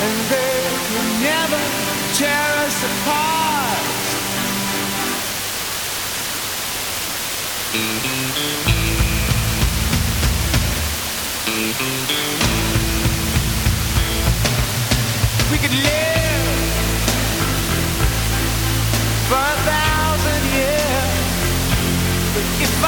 and they can never tear us apart. We could live for a thousand years, but if I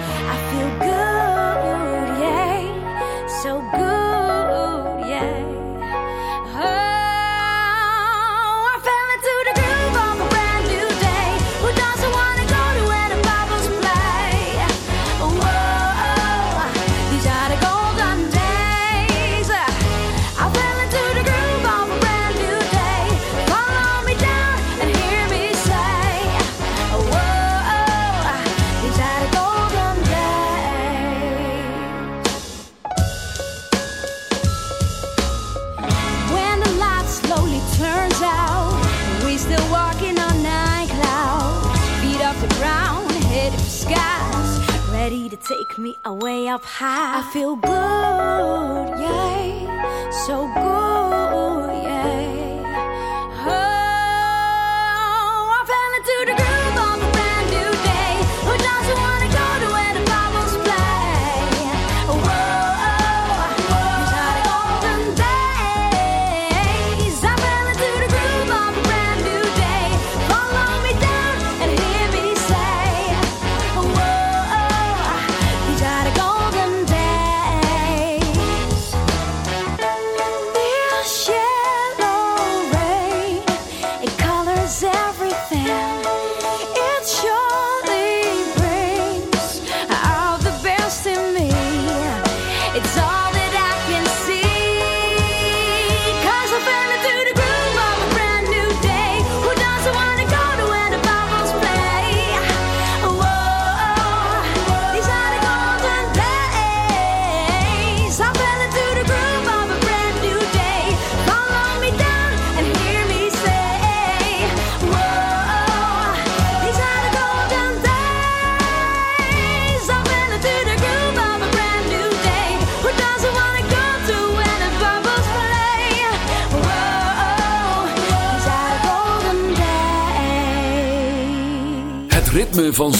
way up high. I feel good, yeah.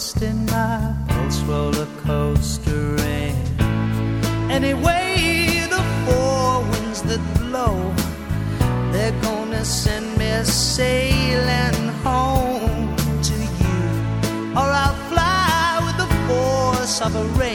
lost in my pulse roller coaster rain. anyway the four winds that blow they're gonna send me sailing home to you or I'll fly with the force of a rain.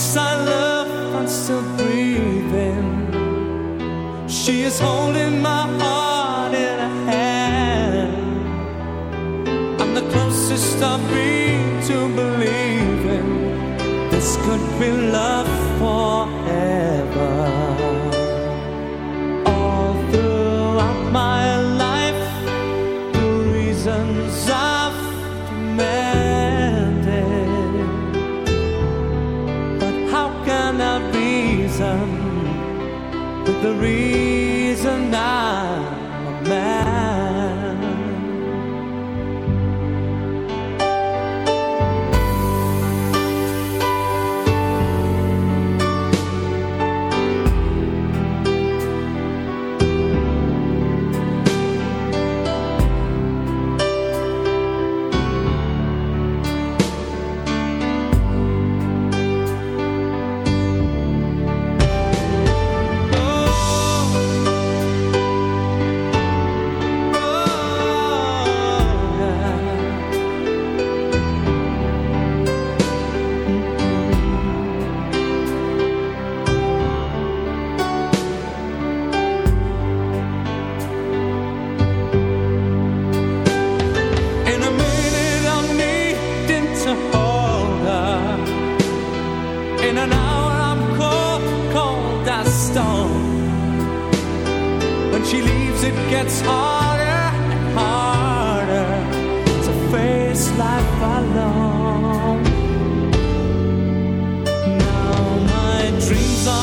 Once I love, I'm still breathing. She is holding my heart in her hand. I'm the closest I've been.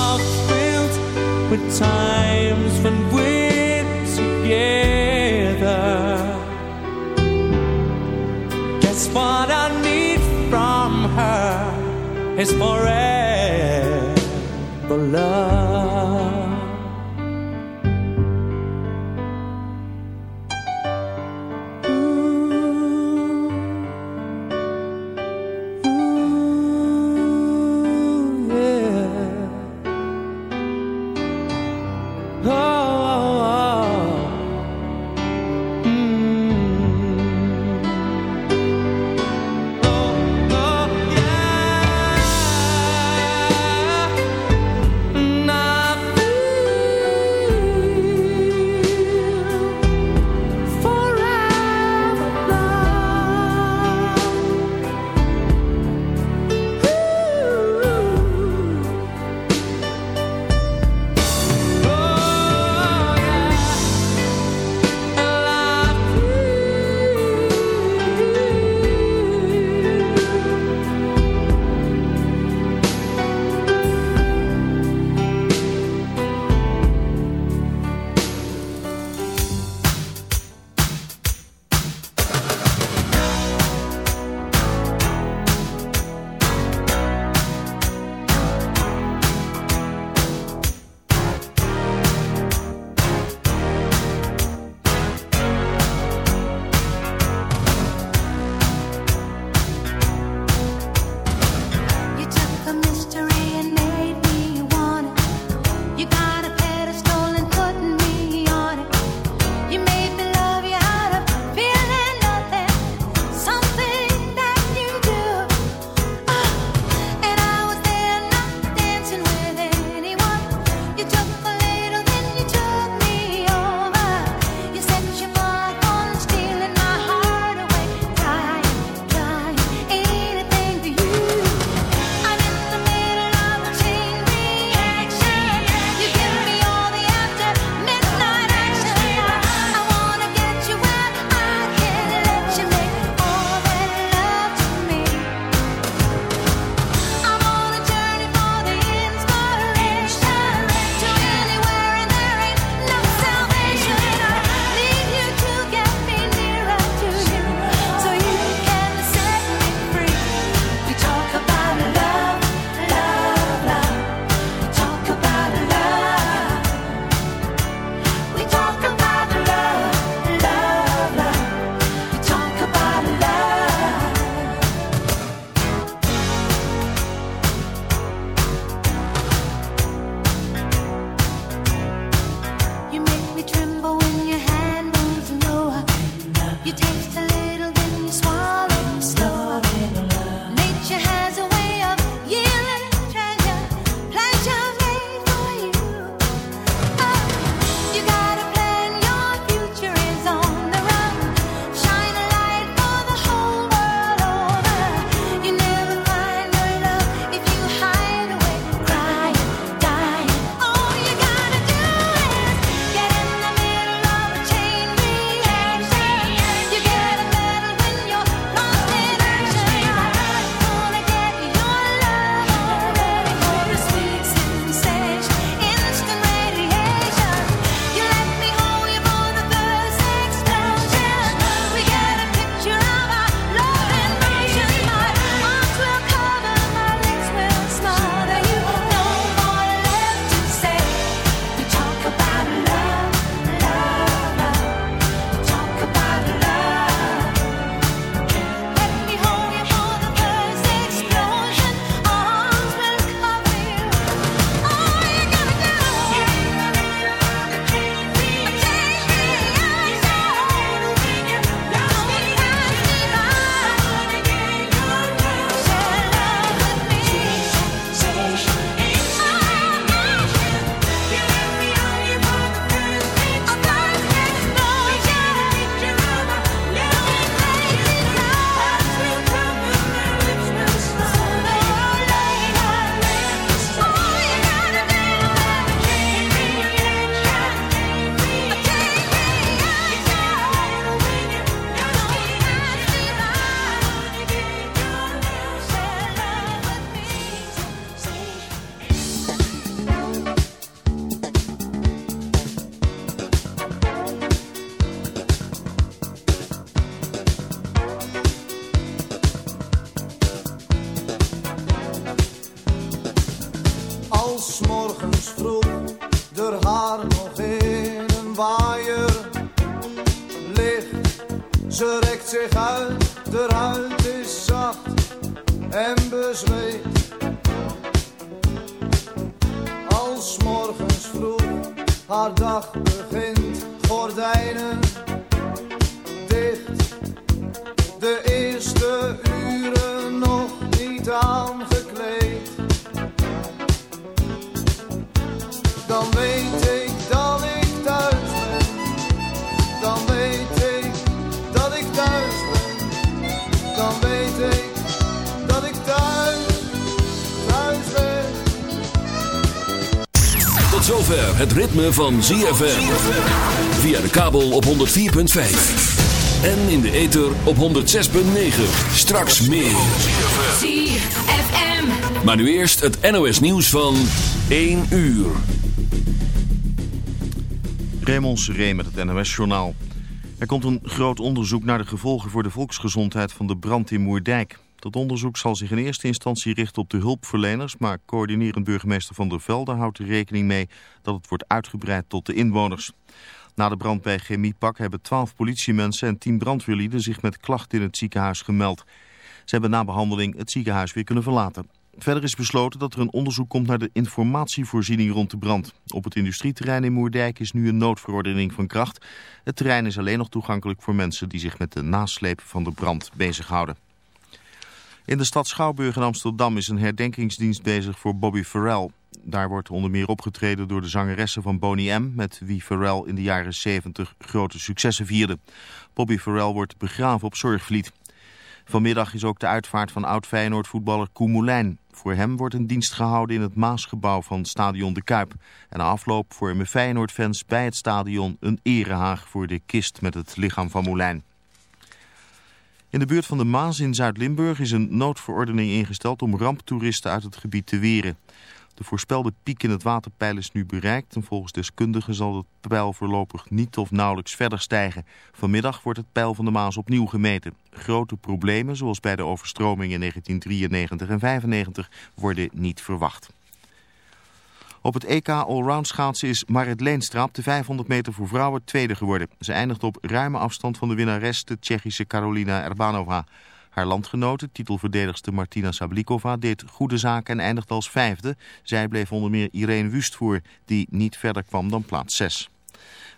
are filled with times when we're together. Guess what I need from her is forever love. Het ritme van ZFM. Via de kabel op 104.5. En in de ether op 106.9. Straks meer. ZFM. Maar nu eerst het NOS nieuws van 1 uur. Raymond Seré met het NOS-journaal. Er komt een groot onderzoek naar de gevolgen voor de volksgezondheid van de brand in Moerdijk. Dat onderzoek zal zich in eerste instantie richten op de hulpverleners... maar coördinerend burgemeester Van der Velde houdt er rekening mee... dat het wordt uitgebreid tot de inwoners. Na de brand bij Chemiepak hebben twaalf politiemensen en tien brandweerlieden... zich met klachten in het ziekenhuis gemeld. Ze hebben na behandeling het ziekenhuis weer kunnen verlaten. Verder is besloten dat er een onderzoek komt naar de informatievoorziening rond de brand. Op het industrieterrein in Moerdijk is nu een noodverordening van kracht. Het terrein is alleen nog toegankelijk voor mensen die zich met de nasleep van de brand bezighouden. In de stad Schouwburg in Amsterdam is een herdenkingsdienst bezig voor Bobby Farrell. Daar wordt onder meer opgetreden door de zangeressen van Boney M... met wie Farrell in de jaren 70 grote successen vierde. Bobby Farrell wordt begraven op Zorgvliet. Vanmiddag is ook de uitvaart van oud-Feyenoord-voetballer Koen Moulijn. Voor hem wordt een dienst gehouden in het Maasgebouw van Stadion de Kuip. En na afloop vormen Feyenoord-fans bij het stadion een erehaag voor de kist met het lichaam van Moulijn. In de buurt van de Maas in Zuid-Limburg is een noodverordening ingesteld om ramptoeristen uit het gebied te weren. De voorspelde piek in het waterpeil is nu bereikt en volgens deskundigen zal het peil voorlopig niet of nauwelijks verder stijgen. Vanmiddag wordt het peil van de Maas opnieuw gemeten. Grote problemen, zoals bij de overstroming in 1993 en 1995, worden niet verwacht. Op het EK Allround schaatsen is Marit Leenstra de 500 meter voor vrouwen tweede geworden. Ze eindigt op ruime afstand van de winnares, de Tsjechische Karolina Erbanova. Haar landgenote, titelverdedigster Martina Sablikova, deed goede zaken en eindigde als vijfde. Zij bleef onder meer Irene Wust voor, die niet verder kwam dan plaats 6.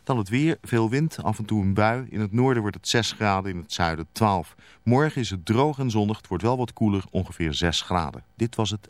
Dan het weer, veel wind, af en toe een bui. In het noorden wordt het 6 graden, in het zuiden 12. Morgen is het droog en zonnig, het wordt wel wat koeler, ongeveer 6 graden. Dit was het...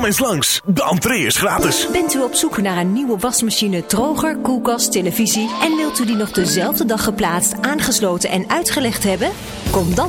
Kom eens langs, de entree is gratis. Bent u op zoek naar een nieuwe wasmachine, droger, koelkast, televisie... en wilt u die nog dezelfde dag geplaatst, aangesloten en uitgelegd hebben? Kom dan